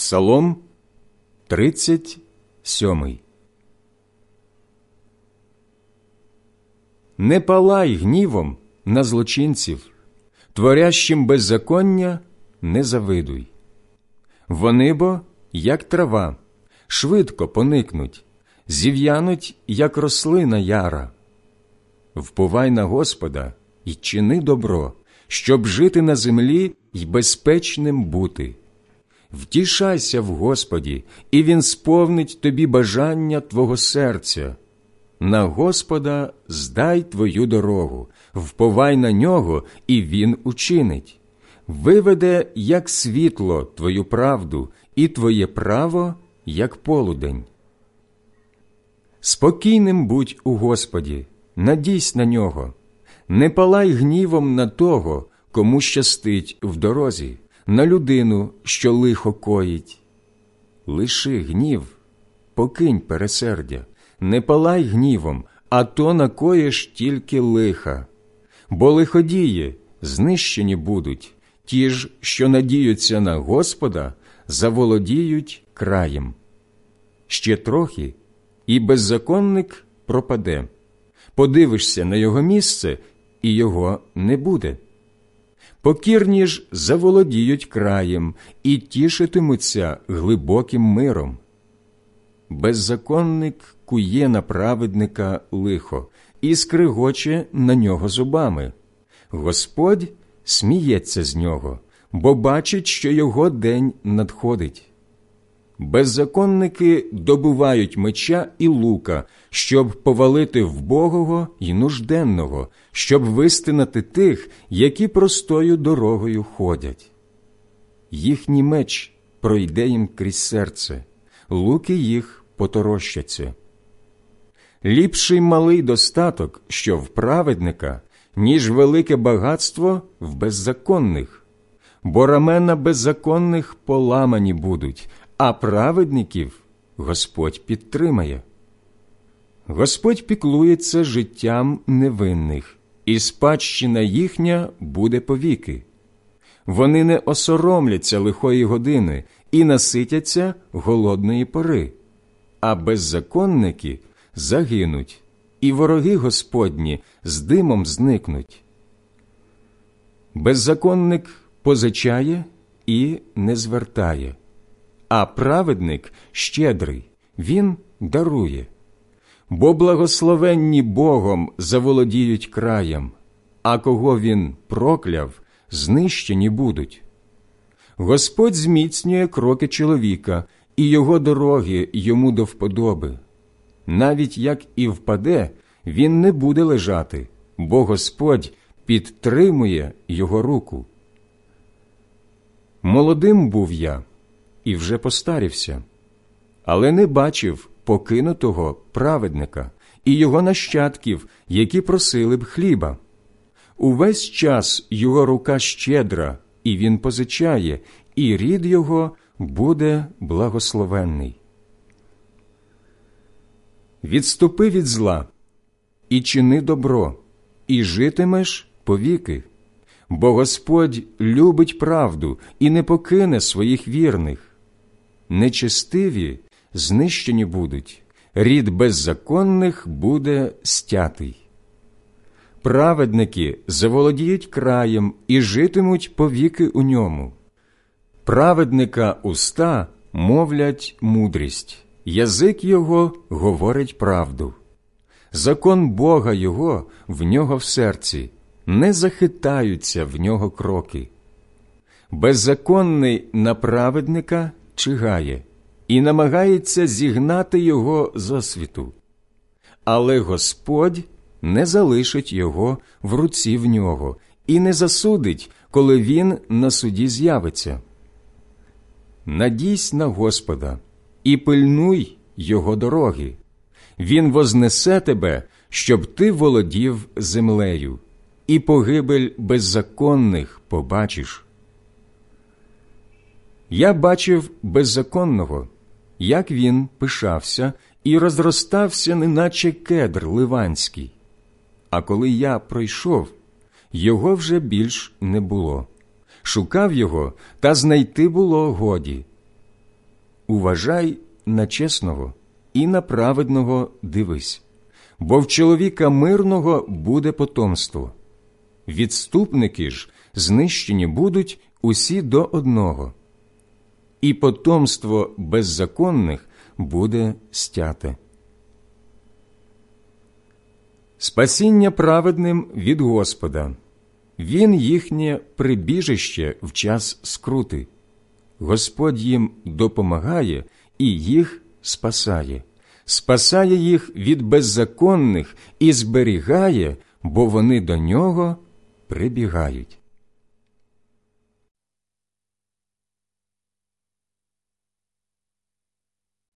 Псалом 37 Не палай гнівом на злочинців, творящим беззаконня не завидуй. Вони бо, як трава, швидко поникнуть, зів'януть, як рослина яра. Вповай на Господа і чини добро, щоб жити на землі й безпечним бути. Втішайся в Господі, і Він сповнить тобі бажання твого серця. На Господа здай твою дорогу, вповай на нього, і Він учинить. Виведе, як світло, твою правду, і твоє право, як полудень. Спокійним будь у Господі, надійсь на нього, не палай гнівом на того, кому щастить в дорозі, на людину, що лихо коїть. Лиши гнів, покинь пересердя, не палай гнівом, а то накоїш тільки лиха. Бо лиходії знищені будуть, ті ж, що надіються на Господа, заволодіють краєм. Ще трохи, і беззаконник пропаде. Подивишся на його місце, і його не буде. Покірні ж заволодіють краєм і тішитимуться глибоким миром. Беззаконник кує на праведника лихо і скригоче на нього зубами. Господь сміється з нього, бо бачить, що його день надходить. Беззаконники добувають меча і лука, щоб повалити вбогого й нужденного, щоб вистинати тих, які простою дорогою ходять. Їхній меч пройде їм крізь серце, луки їх поторощаться. Ліпший малий достаток, що в праведника, ніж велике багатство в беззаконних, бо рамена беззаконних поламані будуть, а праведників Господь підтримає. Господь піклується життям невинних, і спадщина їхня буде повіки. Вони не осоромляться лихої години і наситяться голодної пори, а беззаконники загинуть, і вороги Господні з димом зникнуть. Беззаконник позичає і не звертає, а праведник щедрий, він дарує. Бо благословенні Богом заволодіють краєм, а кого він прокляв, знищені будуть. Господь зміцнює кроки чоловіка, і його дороги йому до вподоби. Навіть як і впаде, він не буде лежати, бо Господь підтримує його руку. Молодим був я і вже постарівся, але не бачив покинутого праведника і його нащадків, які просили б хліба. Увесь час його рука щедра, і він позичає, і рід його буде благословенний. Відступи від зла і чини добро, і житимеш повіки, бо Господь любить правду і не покине своїх вірних. Нечестиві знищені будуть, рід беззаконних буде стятий. Праведники заволодіють краєм і житимуть повіки у ньому. Праведника уста мовлять мудрість, язик його говорить правду. Закон Бога Його в нього в серці, не захитаються в нього кроки. Беззаконний на праведника чигає і намагається зігнати його з освіту. Але Господь не залишить його в руці в нього і не засудить, коли він на суді з'явиться. Надійсь на Господа і пильнуй його дороги. Він вознесе тебе, щоб ти володів землею, і погибель беззаконних побачиш. Я бачив беззаконного, як він пишався і розростався, неначе кедр ливанський. А коли я пройшов, його вже більш не було. Шукав його, та знайти було годі. уважай на чесного і на праведного дивись, бо в чоловіка мирного буде потомство. Відступники ж знищені будуть усі до одного, і потомство беззаконних буде стяте. Спасіння праведним від Господа, Він їхнє прибіжище в час скрути. Господь їм допомагає і їх спасає, спасає їх від беззаконних і зберігає, бо вони до нього прибігають.